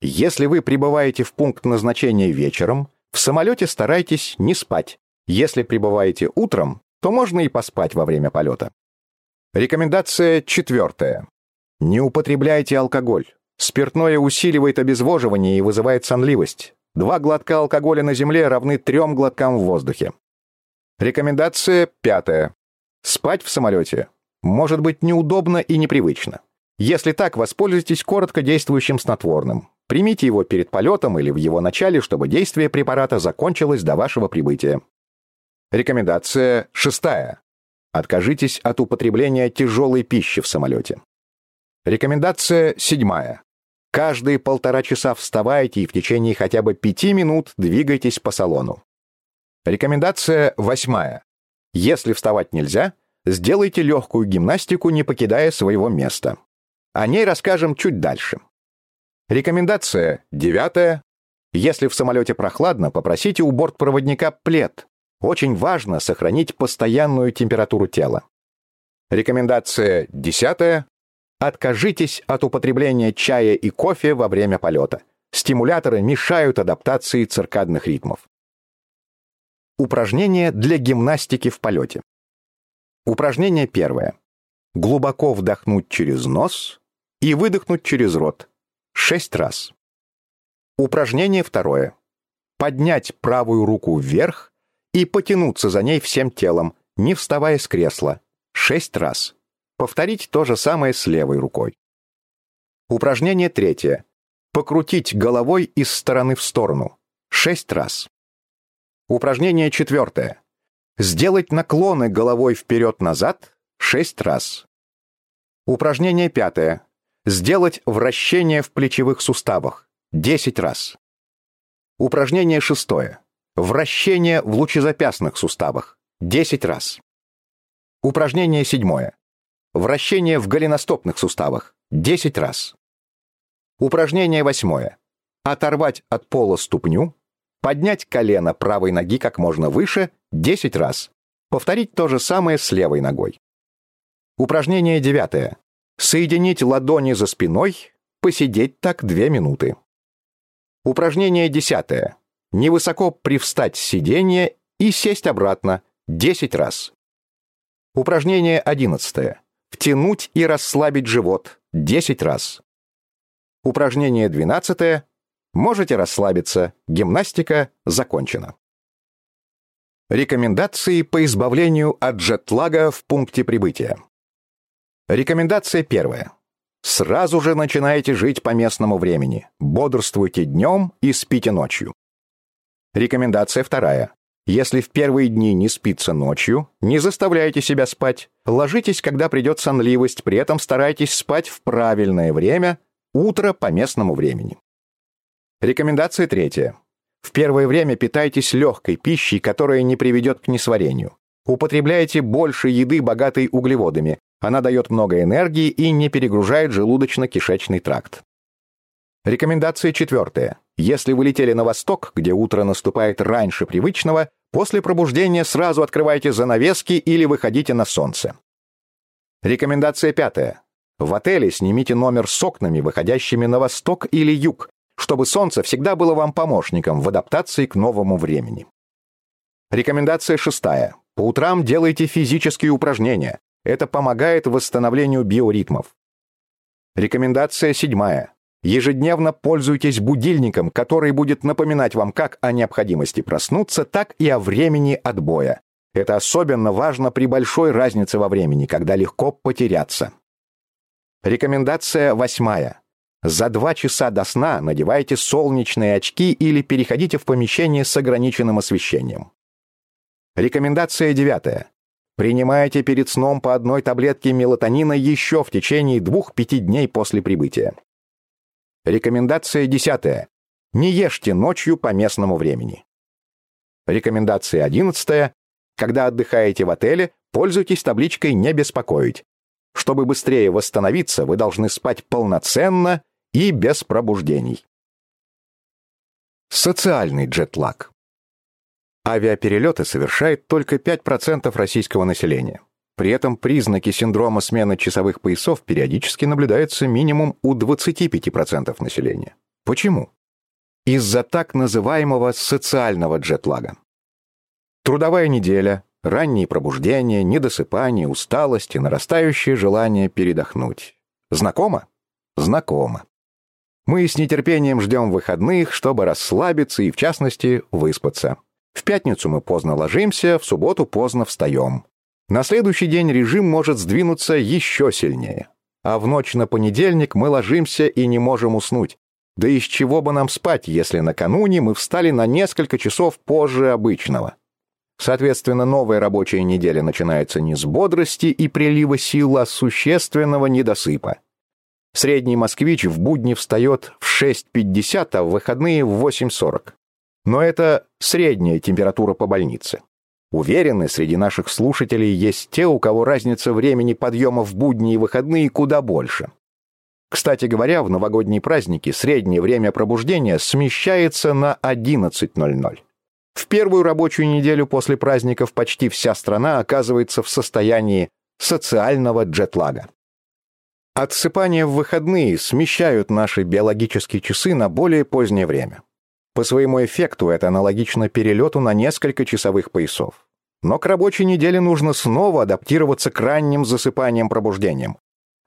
Если вы прибываете в пункт назначения вечером, в самолете старайтесь не спать. Если прибываете утром, то можно и поспать во время полета. Рекомендация четвертая. Не употребляйте алкоголь. Спиртное усиливает обезвоживание и вызывает сонливость. Два глотка алкоголя на земле равны трем глоткам в воздухе. Рекомендация пятая. Спать в самолете может быть неудобно и непривычно. Если так, воспользуйтесь коротко действующим снотворным. Примите его перед полетом или в его начале, чтобы действие препарата закончилось до вашего прибытия. Рекомендация шестая. Откажитесь от употребления тяжелой пищи в самолете. Рекомендация седьмая. Каждые полтора часа вставайте и в течение хотя бы пяти минут двигайтесь по салону. Рекомендация восьмая. Если вставать нельзя, сделайте легкую гимнастику, не покидая своего места. О ней расскажем чуть дальше. Рекомендация девятая. Если в самолете прохладно, попросите у бортпроводника плед. Очень важно сохранить постоянную температуру тела. Рекомендация десятая. Откажитесь от употребления чая и кофе во время полета. Стимуляторы мешают адаптации циркадных ритмов. Упражнения для гимнастики в полете. Упражнение первое. Глубоко вдохнуть через нос и выдохнуть через рот. Шесть раз. Упражнение второе. Поднять правую руку вверх и потянуться за ней всем телом, не вставая с кресла. Шесть раз. Повторить то же самое с левой рукой. Упражнение третье. покрутить головой из стороны в сторону. Шесть раз. Упражнение четвертое. Сделать наклоны головой вперед-назад шесть раз. Упражнение пятое. Сделать вращение в плечевых суставах десять раз. Упражнение шестое. Вращение в лучезапястных суставах десять раз. Упражнение седьмое. Вращение в голеностопных суставах десять раз. Упражнение восьмое. Оторвать от пола ступню, поднять колено правой ноги как можно выше 10 раз. Повторить то же самое с левой ногой. Упражнение девятое. Соединить ладони за спиной, посидеть так 2 минуты. Упражнение десятое. Невысоко привстать с сиденья и сесть обратно 10 раз. Упражнение одиннадцатое. Втянуть и расслабить живот 10 раз. Упражнение 12. Можете расслабиться. Гимнастика закончена. Рекомендации по избавлению от джетлага в пункте прибытия. Рекомендация первая. Сразу же начинаете жить по местному времени. Бодрствуйте днем и спите ночью. Рекомендация вторая. Если в первые дни не спится ночью, не заставляйте себя спать. Ложитесь, когда придет сонливость, при этом старайтесь спать в правильное время, Утро по местному времени. Рекомендация третья. В первое время питайтесь легкой пищей, которая не приведет к несварению. Употребляйте больше еды, богатой углеводами. Она дает много энергии и не перегружает желудочно-кишечный тракт. Рекомендация четвертая. Если вы летели на восток, где утро наступает раньше привычного, после пробуждения сразу открывайте занавески или выходите на солнце. Рекомендация пятая. В отеле снимите номер с окнами, выходящими на восток или юг, чтобы солнце всегда было вам помощником в адаптации к новому времени. Рекомендация шестая. По утрам делайте физические упражнения. Это помогает восстановлению биоритмов. Рекомендация седьмая. Ежедневно пользуйтесь будильником, который будет напоминать вам как о необходимости проснуться, так и о времени отбоя. Это особенно важно при большой разнице во времени, когда легко потеряться. Рекомендация восьмая. За два часа до сна надевайте солнечные очки или переходите в помещение с ограниченным освещением. Рекомендация девятая. Принимайте перед сном по одной таблетке мелатонина еще в течение двух-пяти дней после прибытия. Рекомендация десятая. Не ешьте ночью по местному времени. Рекомендация одиннадцатая. Когда отдыхаете в отеле, пользуйтесь табличкой «Не беспокоить». Чтобы быстрее восстановиться, вы должны спать полноценно и без пробуждений. Социальный джетлаг. Авиаперелеты совершает только 5% российского населения. При этом признаки синдрома смены часовых поясов периодически наблюдаются минимум у 25% населения. Почему? Из-за так называемого социального джетлага. Трудовая неделя, Ранние пробуждения, недосыпание, усталость и нарастающее желание передохнуть. Знакомо? Знакомо. Мы с нетерпением ждем выходных, чтобы расслабиться и, в частности, выспаться. В пятницу мы поздно ложимся, в субботу поздно встаем. На следующий день режим может сдвинуться еще сильнее. А в ночь на понедельник мы ложимся и не можем уснуть. Да из чего бы нам спать, если накануне мы встали на несколько часов позже обычного? Соответственно, новая рабочая неделя начинается не с бодрости и прилива сил, а с существенного недосыпа. Средний москвич в будни встает в 6.50, а в выходные в 8.40. Но это средняя температура по больнице. Уверены, среди наших слушателей есть те, у кого разница времени подъема в будни и выходные куда больше. Кстати говоря, в новогодние праздники среднее время пробуждения смещается на 11.00. В первую рабочую неделю после праздников почти вся страна оказывается в состоянии социального джетлага. Отсыпания в выходные смещают наши биологические часы на более позднее время. По своему эффекту это аналогично перелету на несколько часовых поясов. Но к рабочей неделе нужно снова адаптироваться к ранним засыпаниям-пробуждениям,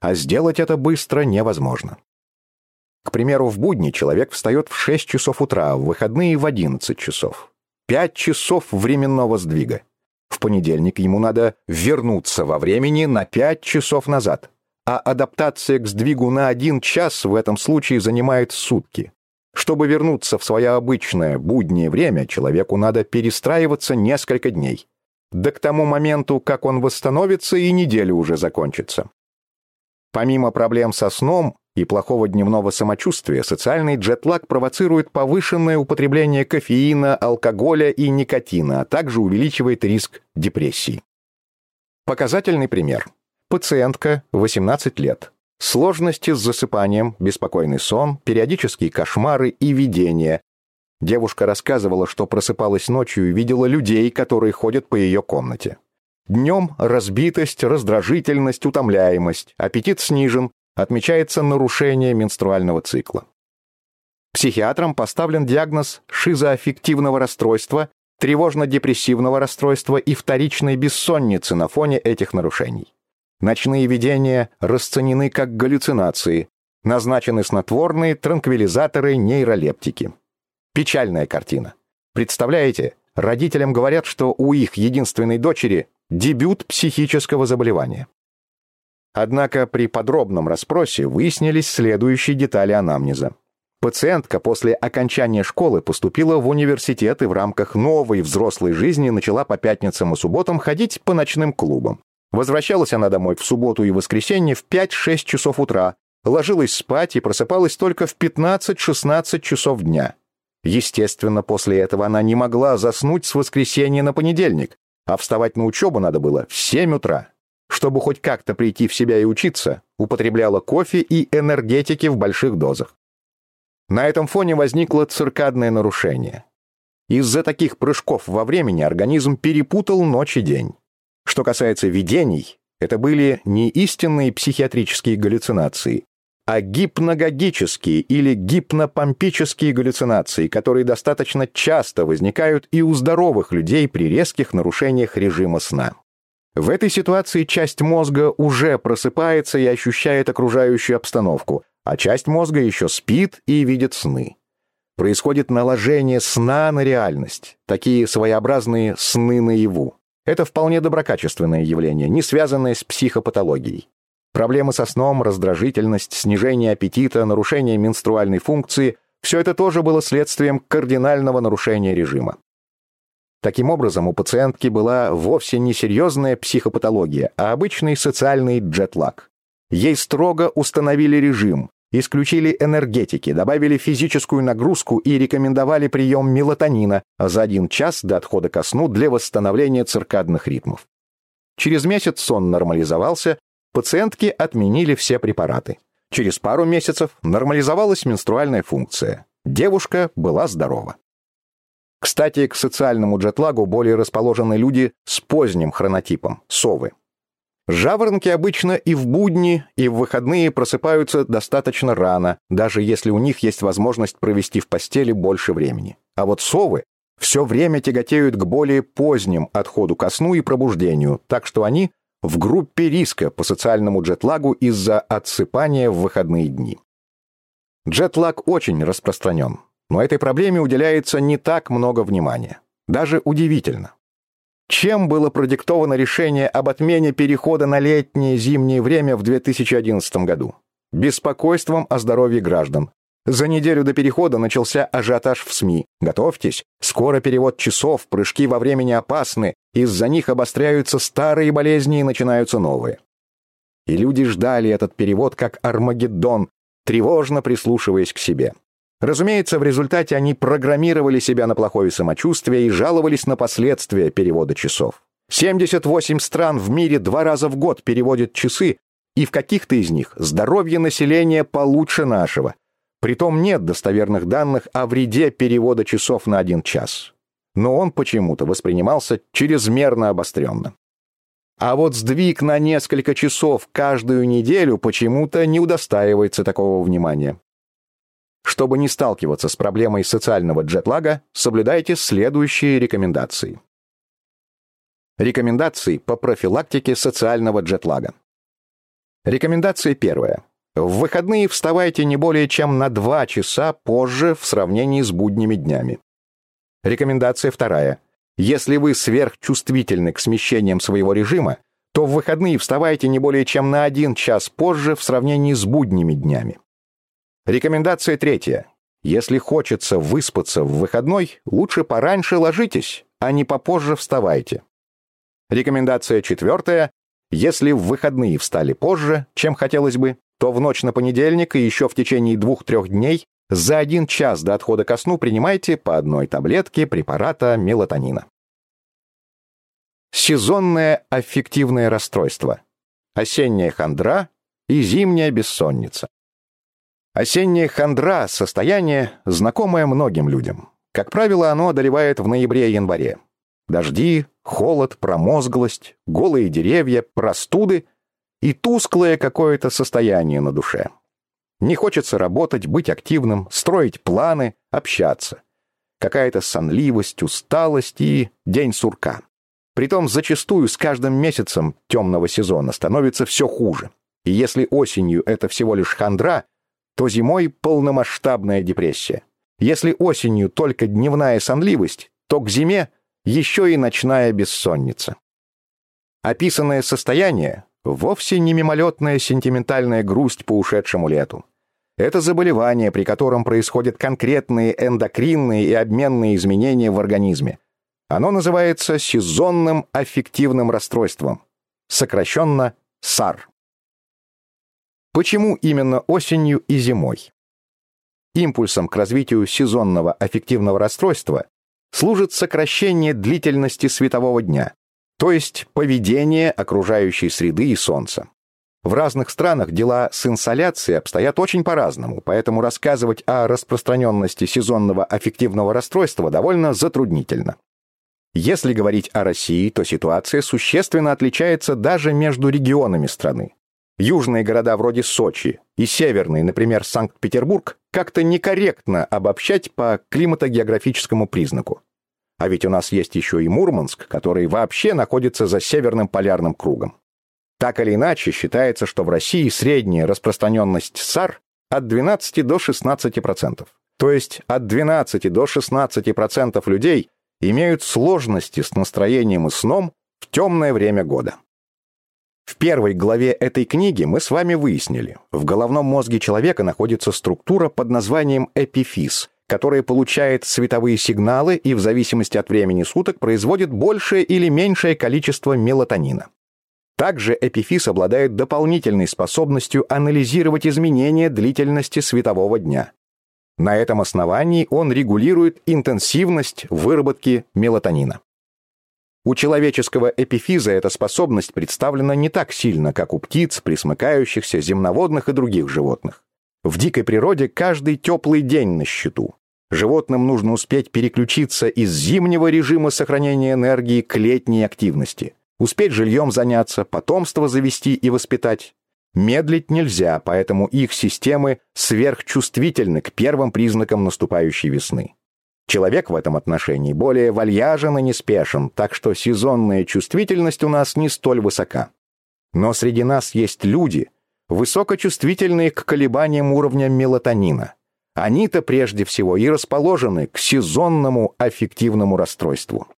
а сделать это быстро невозможно. К примеру, в будни человек встает в 6 часов утра, а в выходные в 11 часов. Пять часов временного сдвига. В понедельник ему надо вернуться во времени на пять часов назад, а адаптация к сдвигу на один час в этом случае занимает сутки. Чтобы вернуться в свое обычное буднее время, человеку надо перестраиваться несколько дней. Да к тому моменту, как он восстановится, и неделя уже закончится. Помимо проблем со сном и плохого дневного самочувствия, социальный джетлаг провоцирует повышенное употребление кофеина, алкоголя и никотина, а также увеличивает риск депрессии. Показательный пример. Пациентка, 18 лет. Сложности с засыпанием, беспокойный сон, периодические кошмары и видения. Девушка рассказывала, что просыпалась ночью и видела людей, которые ходят по ее комнате. Днем разбитость, раздражительность, утомляемость, аппетит снижен, отмечается нарушение менструального цикла. Психиатрам поставлен диагноз шизоаффективного расстройства, тревожно-депрессивного расстройства и вторичной бессонницы на фоне этих нарушений. Ночные видения расценены как галлюцинации, назначены снотворные, транквилизаторы, нейролептики. Печальная картина. Представляете, родителям говорят, что у их единственной дочери дебют психического заболевания. Однако при подробном расспросе выяснились следующие детали анамнеза. Пациентка после окончания школы поступила в университет и в рамках новой взрослой жизни начала по пятницам и субботам ходить по ночным клубам. Возвращалась она домой в субботу и воскресенье в 5-6 часов утра, ложилась спать и просыпалась только в 15-16 часов дня. Естественно, после этого она не могла заснуть с воскресенья на понедельник, а вставать на учебу надо было в 7 утра. Чтобы хоть как-то прийти в себя и учиться, употребляла кофе и энергетики в больших дозах. На этом фоне возникло циркадное нарушение. Из-за таких прыжков во времени организм перепутал ночь и день. Что касается видений, это были не истинные психиатрические галлюцинации, а гипногогические или гипнопомпические галлюцинации, которые достаточно часто возникают и у здоровых людей при резких нарушениях режима сна. В этой ситуации часть мозга уже просыпается и ощущает окружающую обстановку, а часть мозга еще спит и видит сны. Происходит наложение сна на реальность, такие своеобразные сны наяву. Это вполне доброкачественное явление, не связанное с психопатологией. Проблемы со сном, раздражительность, снижение аппетита, нарушение менструальной функции – все это тоже было следствием кардинального нарушения режима. Таким образом, у пациентки была вовсе не серьезная психопатология, а обычный социальный джетлаг. Ей строго установили режим, исключили энергетики, добавили физическую нагрузку и рекомендовали прием мелатонина за один час до отхода ко сну для восстановления циркадных ритмов. Через месяц сон нормализовался, пациентки отменили все препараты. Через пару месяцев нормализовалась менструальная функция. Девушка была здорова. Кстати, к социальному джетлагу более расположены люди с поздним хронотипом – совы. Жаворонки обычно и в будни, и в выходные просыпаются достаточно рано, даже если у них есть возможность провести в постели больше времени. А вот совы все время тяготеют к более поздним отходу ко сну и пробуждению, так что они в группе риска по социальному джетлагу из-за отсыпания в выходные дни. Джетлаг очень распространен, но этой проблеме уделяется не так много внимания. Даже удивительно. Чем было продиктовано решение об отмене перехода на летнее зимнее время в 2011 году? Беспокойством о здоровье граждан. За неделю до перехода начался ажиотаж в СМИ. Готовьтесь, скоро перевод часов, прыжки во времени опасны, из-за них обостряются старые болезни и начинаются новые. И люди ждали этот перевод как Армагеддон, тревожно прислушиваясь к себе. Разумеется, в результате они программировали себя на плохое самочувствие и жаловались на последствия перевода часов. 78 стран в мире два раза в год переводят часы, и в каких-то из них здоровье населения получше нашего. Притом нет достоверных данных о вреде перевода часов на один час. Но он почему-то воспринимался чрезмерно обостренно. А вот сдвиг на несколько часов каждую неделю почему-то не удостаивается такого внимания. Чтобы не сталкиваться с проблемой социального джетлага, соблюдайте следующие рекомендации. Рекомендации по профилактике социального джетлага. Рекомендация первая. В выходные вставайте не более чем на 2 часа позже в сравнении с будними днями. Рекомендация вторая. Если вы сверхчувствительны к смещениям своего режима, то в выходные вставайте не более чем на один час позже в сравнении с будними днями. Рекомендация третья. Если хочется выспаться в выходной, лучше пораньше ложитесь, а не попозже вставайте. Рекомендация четвертая. Если в выходные встали позже, чем хотелось бы, то в ночь на понедельник и еще в течение двух-трех дней за один час до отхода ко сну принимайте по одной таблетке препарата мелатонина. Сезонное аффективное расстройство. Осенняя хандра и зимняя бессонница. Осенняя хандра – состояние, знакомое многим людям. Как правило, оно одолевает в ноябре-январе. Дожди, холод, промозглость, голые деревья, простуды и тусклое какое-то состояние на душе. Не хочется работать, быть активным, строить планы, общаться. Какая-то сонливость, усталость и день сурка. Притом зачастую с каждым месяцем темного сезона становится все хуже. И если осенью это всего лишь хандра, то зимой полномасштабная депрессия. Если осенью только дневная сонливость, то к зиме еще и ночная бессонница. Описанное состояние — вовсе не мимолетная сентиментальная грусть по ушедшему лету. Это заболевание, при котором происходят конкретные эндокринные и обменные изменения в организме. Оно называется сезонным аффективным расстройством, сокращенно САР. Почему именно осенью и зимой? Импульсом к развитию сезонного аффективного расстройства служит сокращение длительности светового дня, то есть поведение окружающей среды и Солнца. В разных странах дела с инсоляцией обстоят очень по-разному, поэтому рассказывать о распространенности сезонного аффективного расстройства довольно затруднительно. Если говорить о России, то ситуация существенно отличается даже между регионами страны. Южные города вроде Сочи и северные, например, Санкт-Петербург, как-то некорректно обобщать по климатогеографическому признаку. А ведь у нас есть еще и Мурманск, который вообще находится за северным полярным кругом. Так или иначе, считается, что в России средняя распространенность САР от 12 до 16%. То есть от 12 до 16% людей имеют сложности с настроением и сном в темное время года. В первой главе этой книги мы с вами выяснили, в головном мозге человека находится структура под названием эпифиз, которая получает световые сигналы и в зависимости от времени суток производит большее или меньшее количество мелатонина. Также эпифиз обладает дополнительной способностью анализировать изменения длительности светового дня. На этом основании он регулирует интенсивность выработки мелатонина. У человеческого эпифиза эта способность представлена не так сильно, как у птиц, присмыкающихся, земноводных и других животных. В дикой природе каждый теплый день на счету. Животным нужно успеть переключиться из зимнего режима сохранения энергии к летней активности успеть жильем заняться, потомство завести и воспитать. Медлить нельзя, поэтому их системы сверхчувствительны к первым признакам наступающей весны. Человек в этом отношении более вальяжен и неспешен, так что сезонная чувствительность у нас не столь высока. Но среди нас есть люди, высокочувствительные к колебаниям уровня мелатонина. Они-то прежде всего и расположены к сезонному аффективному расстройству.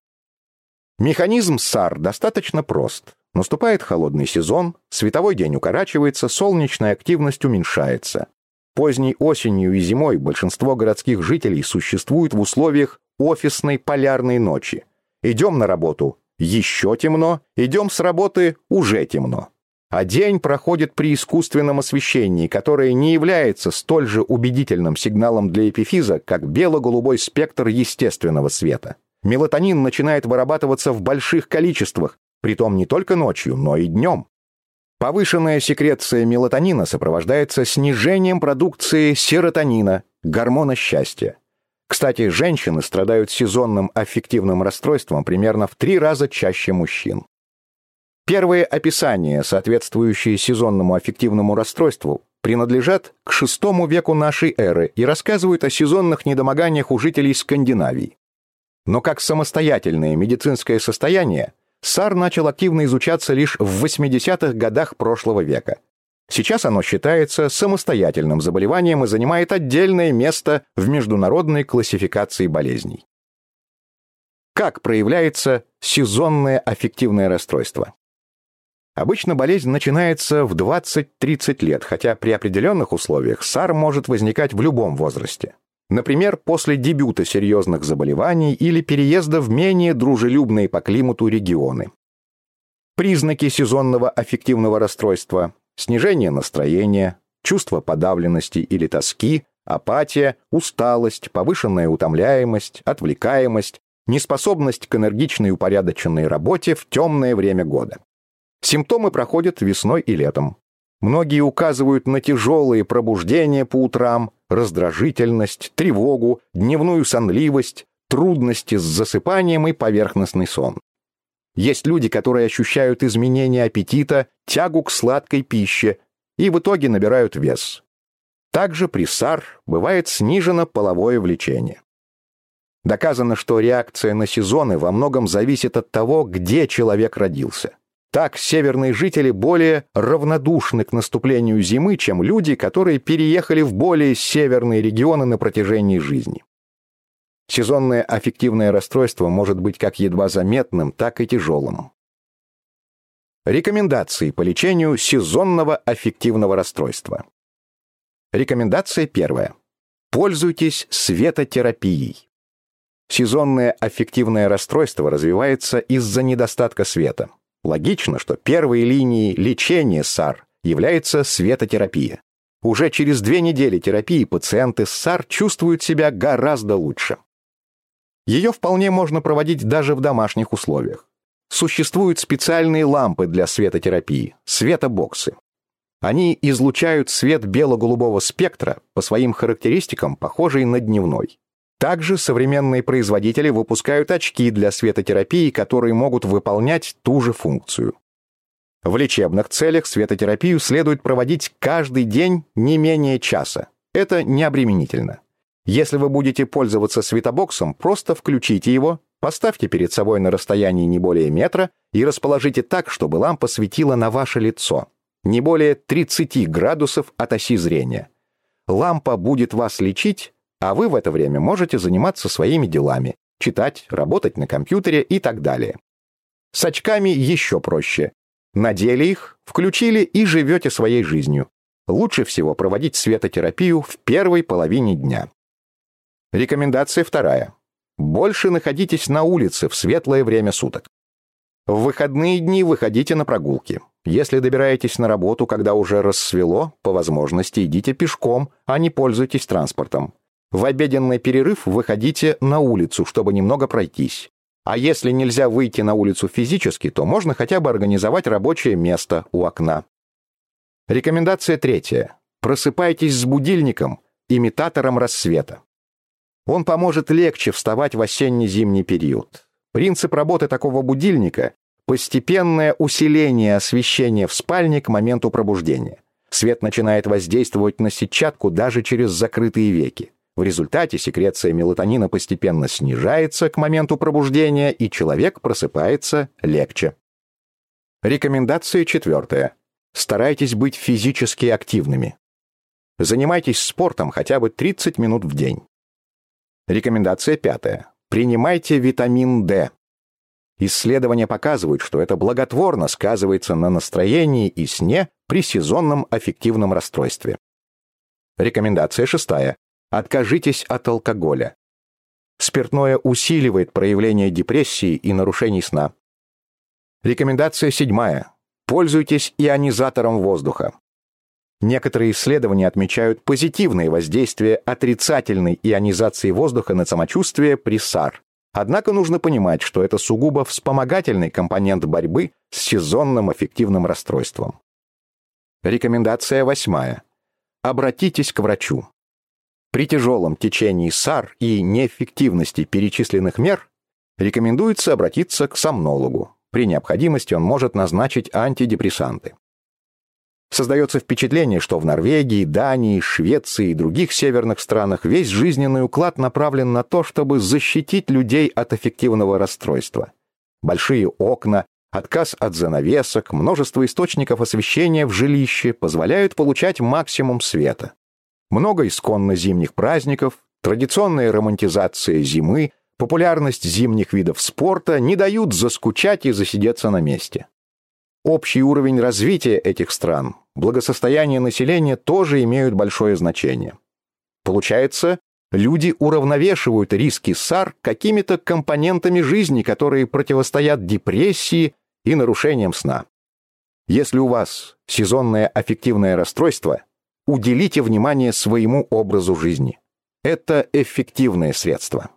Механизм САР достаточно прост. Наступает холодный сезон, световой день укорачивается, солнечная активность уменьшается. Поздней осенью и зимой большинство городских жителей существуют в условиях офисной полярной ночи. Идем на работу – еще темно, идем с работы – уже темно. А день проходит при искусственном освещении, которое не является столь же убедительным сигналом для эпифиза, как бело-голубой спектр естественного света. Мелатонин начинает вырабатываться в больших количествах, притом не только ночью, но и днем. Повышенная секреция мелатонина сопровождается снижением продукции серотонина, гормона счастья. Кстати, женщины страдают сезонным аффективным расстройством примерно в три раза чаще мужчин. Первые описания, соответствующие сезонному аффективному расстройству, принадлежат к VI веку нашей эры и рассказывают о сезонных недомоганиях у жителей Скандинавии. Но как самостоятельное медицинское состояние, САР начал активно изучаться лишь в 80-х годах прошлого века. Сейчас оно считается самостоятельным заболеванием и занимает отдельное место в международной классификации болезней. Как проявляется сезонное аффективное расстройство? Обычно болезнь начинается в 20-30 лет, хотя при определенных условиях САР может возникать в любом возрасте. Например, после дебюта серьезных заболеваний или переезда в менее дружелюбные по климату регионы. Признаки сезонного аффективного расстройства – снижение настроения, чувство подавленности или тоски, апатия, усталость, повышенная утомляемость, отвлекаемость, неспособность к энергичной упорядоченной работе в темное время года. Симптомы проходят весной и летом. Многие указывают на тяжелые пробуждения по утрам, раздражительность, тревогу, дневную сонливость, трудности с засыпанием и поверхностный сон. Есть люди, которые ощущают изменение аппетита, тягу к сладкой пище и в итоге набирают вес. Также при САР бывает снижено половое влечение. Доказано, что реакция на сезоны во многом зависит от того, где человек родился. Так северные жители более равнодушны к наступлению зимы, чем люди, которые переехали в более северные регионы на протяжении жизни. Сезонное аффективное расстройство может быть как едва заметным, так и тяжелым. Рекомендации по лечению сезонного аффективного расстройства. Рекомендация первая. Пользуйтесь светотерапией. Сезонное аффективное расстройство развивается из-за недостатка света. Логично, что первой линией лечения САР является светотерапия. Уже через две недели терапии пациенты с САР чувствуют себя гораздо лучше. Ее вполне можно проводить даже в домашних условиях. Существуют специальные лампы для светотерапии – светобоксы. Они излучают свет бело-голубого спектра, по своим характеристикам похожий на дневной. Также современные производители выпускают очки для светотерапии, которые могут выполнять ту же функцию. В лечебных целях светотерапию следует проводить каждый день не менее часа. Это необременительно. Если вы будете пользоваться светобоксом, просто включите его, поставьте перед собой на расстоянии не более метра и расположите так, чтобы лампа светила на ваше лицо, не более 30 градусов от оси зрения. Лампа будет вас лечить, а вы в это время можете заниматься своими делами, читать, работать на компьютере и так далее. С очками еще проще. Надели их, включили и живете своей жизнью. Лучше всего проводить светотерапию в первой половине дня. Рекомендация вторая. Больше находитесь на улице в светлое время суток. В выходные дни выходите на прогулки. Если добираетесь на работу, когда уже рассвело, по возможности идите пешком, а не пользуйтесь транспортом. В обеденный перерыв выходите на улицу, чтобы немного пройтись. А если нельзя выйти на улицу физически, то можно хотя бы организовать рабочее место у окна. Рекомендация третья. Просыпайтесь с будильником, имитатором рассвета. Он поможет легче вставать в осенне-зимний период. Принцип работы такого будильника – постепенное усиление освещения в спальне к моменту пробуждения. Свет начинает воздействовать на сетчатку даже через закрытые веки. В результате секреция мелатонина постепенно снижается к моменту пробуждения, и человек просыпается легче. Рекомендация четвертая. Старайтесь быть физически активными. Занимайтесь спортом хотя бы 30 минут в день. Рекомендация пятая. Принимайте витамин D. Исследования показывают, что это благотворно сказывается на настроении и сне при сезонном аффективном расстройстве. Рекомендация шестая. Откажитесь от алкоголя. Спиртное усиливает проявление депрессии и нарушений сна. Рекомендация седьмая. Пользуйтесь ионизатором воздуха. Некоторые исследования отмечают позитивные воздействия отрицательной ионизации воздуха на самочувствие при САР. Однако нужно понимать, что это сугубо вспомогательный компонент борьбы с сезонным аффективным расстройством. Рекомендация восьмая. Обратитесь к врачу. При тяжелом течении САР и неэффективности перечисленных мер рекомендуется обратиться к сомнологу. При необходимости он может назначить антидепрессанты. Создается впечатление, что в Норвегии, Дании, Швеции и других северных странах весь жизненный уклад направлен на то, чтобы защитить людей от эффективного расстройства. Большие окна, отказ от занавесок, множество источников освещения в жилище позволяют получать максимум света много исконно зимних праздников, традиционная романтизация зимы, популярность зимних видов спорта не дают заскучать и засидеться на месте. общий уровень развития этих стран, благосостояние населения тоже имеют большое значение. Получается, люди уравновешивают риски САР какими-то компонентами жизни, которые противостоят депрессии и нарушениям сна. Если у вас сезонное аффективное расстройство, уделите внимание своему образу жизни. Это эффективное средство.